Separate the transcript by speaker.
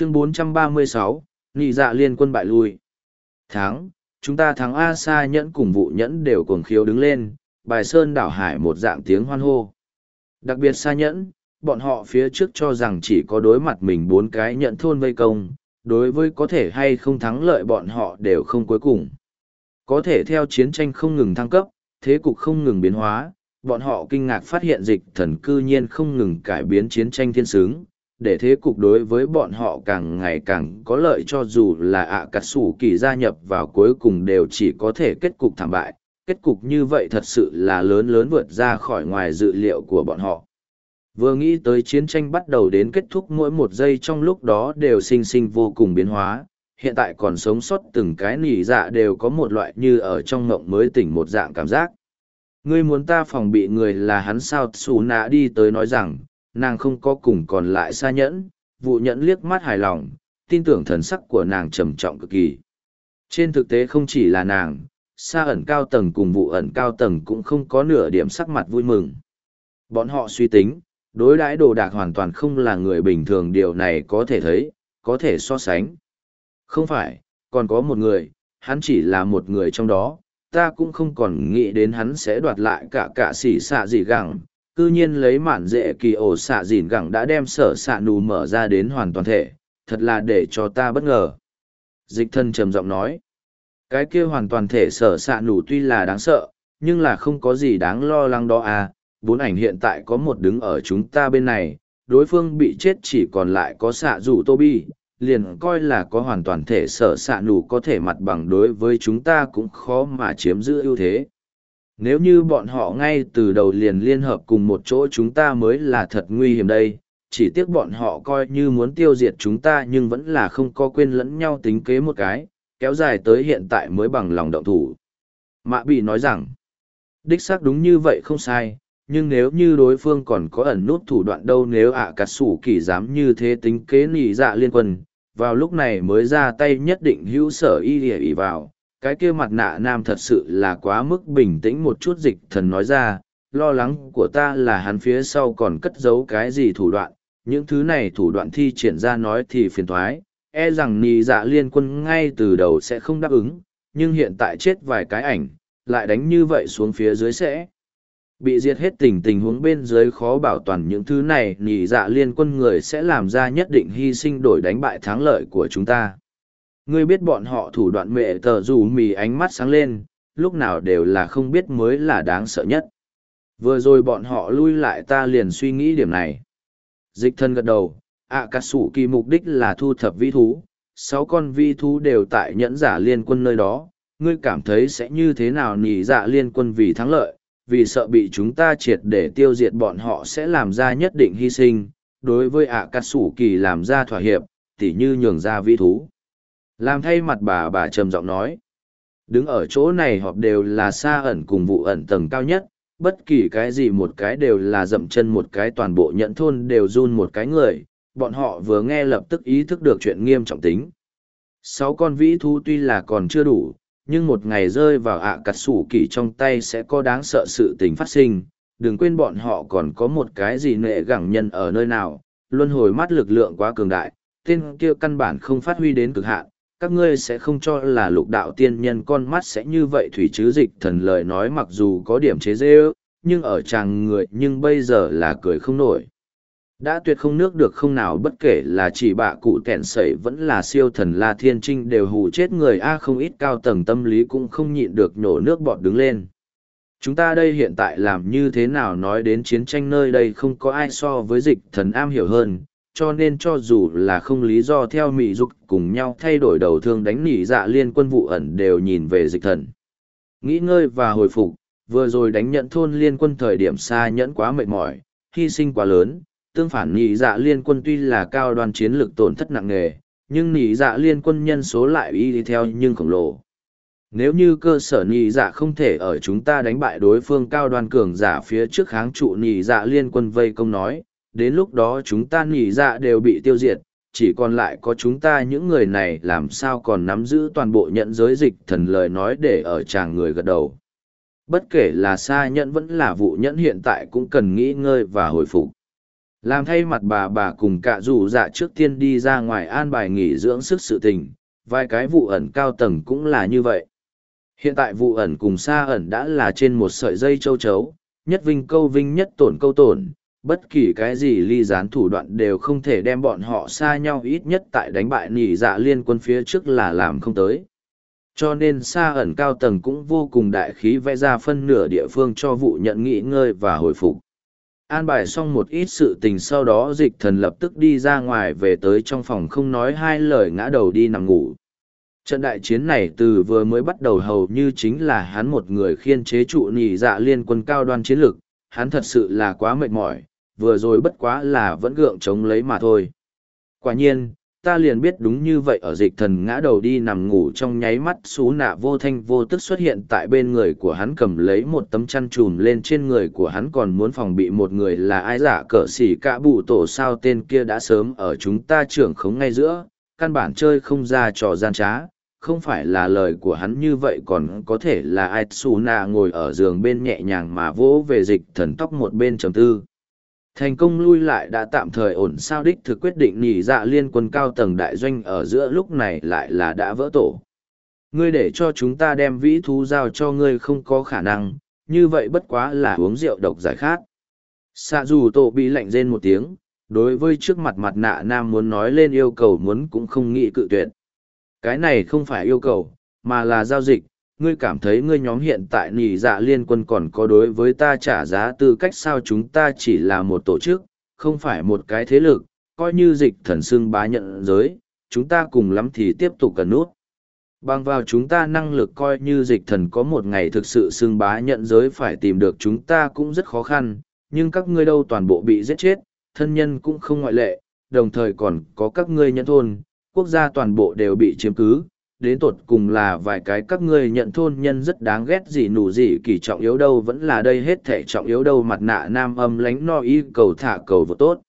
Speaker 1: chương 436, nị dạ liên quân bại lui. Thắng, chúng ta thắng A Sa nhẫn cùng vụ nhẫn đều cuồng khiếu đứng lên, bài sơn đảo hải một dạng tiếng hoan hô. Đặc biệt Sa nhẫn, bọn họ phía trước cho rằng chỉ có đối mặt mình bốn cái nhận thôn vây công, đối với có thể hay không thắng lợi bọn họ đều không cuối cùng. Có thể theo chiến tranh không ngừng thăng cấp, thế cục không ngừng biến hóa, bọn họ kinh ngạc phát hiện dịch thần cư nhiên không ngừng cải biến chiến tranh thiên sướng, để thế cục đối với bọn họ càng ngày càng có lợi cho dù là ạ à sủ kỳ gia nhập vào cuối cùng đều chỉ có thể kết cục thảm bại. Kết cục như vậy thật sự là lớn lớn vượt ra khỏi ngoài dự liệu của bọn họ. Vừa nghĩ tới chiến tranh bắt đầu đến kết thúc mỗi một giây trong lúc đó đều sinh sinh vô cùng biến hóa, hiện tại còn sống sót từng cái nỉ dạ đều có một loại như ở trong ngộng mới tỉnh một dạng cảm giác. Ngươi muốn ta phòng bị người là hắn sao xù nạ đi tới nói rằng, nàng không có cùng còn lại xa nhẫn, vụ nhẫn liếc mắt hài lòng, tin tưởng thần sắc của nàng trầm trọng cực kỳ. Trên thực tế không chỉ là nàng, xa ẩn cao tầng cùng vụ ẩn cao tầng cũng không có nửa điểm sắc mặt vui mừng. Bọn họ suy tính, đối đãi đồ đạc hoàn toàn không là người bình thường điều này có thể thấy, có thể so sánh. Không phải, còn có một người, hắn chỉ là một người trong đó, ta cũng không còn nghĩ đến hắn sẽ đoạt lại cả cả xỉ xạ gì gẳng. Cư nhiên lấy mạn dễ kỳ ổ xạ dìn gẳng đã đem sở xạ nù mở ra đến hoàn toàn thể, thật là để cho ta bất ngờ. Dịch thân trầm giọng nói, cái kia hoàn toàn thể sở xạ nù tuy là đáng sợ, nhưng là không có gì đáng lo lắng đó à, bốn ảnh hiện tại có một đứng ở chúng ta bên này, đối phương bị chết chỉ còn lại có xạ rủ tô bi, liền coi là có hoàn toàn thể sở xạ nù có thể mặt bằng đối với chúng ta cũng khó mà chiếm giữ ưu thế. Nếu như bọn họ ngay từ đầu liền liên hợp cùng một chỗ chúng ta mới là thật nguy hiểm đây, chỉ tiếc bọn họ coi như muốn tiêu diệt chúng ta nhưng vẫn là không có quên lẫn nhau tính kế một cái, kéo dài tới hiện tại mới bằng lòng động thủ. Mạ bị nói rằng, đích xác đúng như vậy không sai, nhưng nếu như đối phương còn có ẩn nút thủ đoạn đâu nếu ạ à cà sủ kỳ dám như thế tính kế nỉ dạ liên quân, vào lúc này mới ra tay nhất định hữu sở y ỉa ỉ vào. Cái kia mặt nạ nam thật sự là quá mức bình tĩnh một chút dịch thần nói ra, lo lắng của ta là hắn phía sau còn cất giấu cái gì thủ đoạn, những thứ này thủ đoạn thi triển ra nói thì phiền thoái, e rằng nì dạ liên quân ngay từ đầu sẽ không đáp ứng, nhưng hiện tại chết vài cái ảnh, lại đánh như vậy xuống phía dưới sẽ bị diệt hết tình tình huống bên dưới khó bảo toàn những thứ này nhị dạ liên quân người sẽ làm ra nhất định hy sinh đổi đánh bại thắng lợi của chúng ta ngươi biết bọn họ thủ đoạn mẹ tờ dù mì ánh mắt sáng lên lúc nào đều là không biết mới là đáng sợ nhất vừa rồi bọn họ lui lại ta liền suy nghĩ điểm này dịch thân gật đầu ạ cà sủ kỳ mục đích là thu thập vi thú sáu con vi thú đều tại nhẫn giả liên quân nơi đó ngươi cảm thấy sẽ như thế nào nhỉ dạ liên quân vì thắng lợi vì sợ bị chúng ta triệt để tiêu diệt bọn họ sẽ làm ra nhất định hy sinh, đối với ạ cà sủ kỳ làm ra thỏa hiệp, tỉ như nhường ra vi thú. Làm thay mặt bà bà trầm giọng nói, đứng ở chỗ này họp đều là xa ẩn cùng vụ ẩn tầng cao nhất, bất kỳ cái gì một cái đều là dậm chân một cái toàn bộ nhận thôn đều run một cái người, bọn họ vừa nghe lập tức ý thức được chuyện nghiêm trọng tính. Sáu con vĩ thú tuy là còn chưa đủ, nhưng một ngày rơi vào ạ cặt sủ kỳ trong tay sẽ có đáng sợ sự tình phát sinh đừng quên bọn họ còn có một cái gì nệ gẳng nhân ở nơi nào luân hồi mắt lực lượng quá cường đại tên kia căn bản không phát huy đến cực hạn các ngươi sẽ không cho là lục đạo tiên nhân con mắt sẽ như vậy thủy chứ dịch thần lời nói mặc dù có điểm chế dễ ước nhưng ở chàng người nhưng bây giờ là cười không nổi. Đã tuyệt không nước được không nào bất kể là chỉ bạ cụ kẹn sẩy vẫn là siêu thần la thiên trinh đều hù chết người a, không ít cao tầng tâm lý cũng không nhịn được nhổ nước bọt đứng lên. Chúng ta đây hiện tại làm như thế nào nói đến chiến tranh nơi đây không có ai so với dịch thần am hiểu hơn cho nên cho dù là không lý do theo mỹ dục cùng nhau thay đổi đầu thương đánh nỉ dạ liên quân vụ ẩn đều nhìn về dịch thần nghĩ ngơi và hồi phục vừa rồi đánh nhận thôn liên quân thời điểm xa nhẫn quá mệt mỏi hy sinh quá lớn tương phản nỉ dạ liên quân tuy là cao đoàn chiến lực tổn thất nặng nề, nhưng nỉ dạ liên quân nhân số lại y đi theo nhưng khổng lồ. Nếu như cơ sở nỉ dạ không thể ở chúng ta đánh bại đối phương cao đoàn cường giả phía trước kháng trụ nỉ dạ liên quân vây công nói, đến lúc đó chúng ta nghỉ dạ đều bị tiêu diệt, chỉ còn lại có chúng ta những người này làm sao còn nắm giữ toàn bộ nhận giới dịch thần lời nói để ở chàng người gật đầu. Bất kể là xa nhẫn vẫn là vụ nhẫn hiện tại cũng cần nghĩ ngơi và hồi phục làm thay mặt bà bà cùng cả rủ dạ trước tiên đi ra ngoài an bài nghỉ dưỡng sức sự tình vài cái vụ ẩn cao tầng cũng là như vậy hiện tại vụ ẩn cùng xa ẩn đã là trên một sợi dây châu chấu nhất vinh câu vinh nhất tổn câu tổn bất kỳ cái gì ly gián thủ đoạn đều không thể đem bọn họ xa nhau ít nhất tại đánh bại nỉ dạ liên quân phía trước là làm không tới. Cho nên xa ẩn cao tầng cũng vô cùng đại khí vẽ ra phân nửa địa phương cho vụ nhận nghỉ ngơi và hồi phục. An bài xong một ít sự tình sau đó dịch thần lập tức đi ra ngoài về tới trong phòng không nói hai lời ngã đầu đi nằm ngủ. Trận đại chiến này từ vừa mới bắt đầu hầu như chính là hắn một người khiên chế trụ nhị dạ liên quân cao đoan chiến lược, hắn thật sự là quá mệt mỏi vừa rồi bất quá là vẫn gượng chống lấy mà thôi. Quả nhiên, ta liền biết đúng như vậy ở dịch thần ngã đầu đi nằm ngủ trong nháy mắt xú nạ vô thanh vô tức xuất hiện tại bên người của hắn cầm lấy một tấm chăn trùm lên trên người của hắn còn muốn phòng bị một người là ai giả cỡ xỉ cả bụ tổ sao tên kia đã sớm ở chúng ta trưởng khống ngay giữa, căn bản chơi không ra trò gian trá, không phải là lời của hắn như vậy còn có thể là ai xù ngồi ở giường bên nhẹ nhàng mà vỗ về dịch thần tóc một bên trầm tư thành công lui lại đã tạm thời ổn sao đích thực quyết định nhị dạ liên quân cao tầng đại doanh ở giữa lúc này lại là đã vỡ tổ. Ngươi để cho chúng ta đem vĩ thú giao cho ngươi không có khả năng, như vậy bất quá là uống rượu độc giải khát. Xạ dù tổ bị lạnh rên một tiếng, đối với trước mặt mặt nạ nam muốn nói lên yêu cầu muốn cũng không nghĩ cự tuyệt. Cái này không phải yêu cầu, mà là giao dịch ngươi cảm thấy ngươi nhóm hiện tại nỉ dạ liên quân còn có đối với ta trả giá tư cách sao chúng ta chỉ là một tổ chức, không phải một cái thế lực, coi như dịch thần xưng bá nhận giới, chúng ta cùng lắm thì tiếp tục cần nút. Bằng vào chúng ta năng lực coi như dịch thần có một ngày thực sự xưng bá nhận giới phải tìm được chúng ta cũng rất khó khăn, nhưng các ngươi đâu toàn bộ bị giết chết, thân nhân cũng không ngoại lệ, đồng thời còn có các ngươi nhân thôn, quốc gia toàn bộ đều bị chiếm cứ, đến tột cùng là vài cái các ngươi nhận thôn nhân rất đáng ghét gì, nụ gì, kỳ trọng yếu đâu, vẫn là đây hết thể trọng yếu đâu, mặt nạ nam âm lánh no, y cầu thả cầu vô tốt.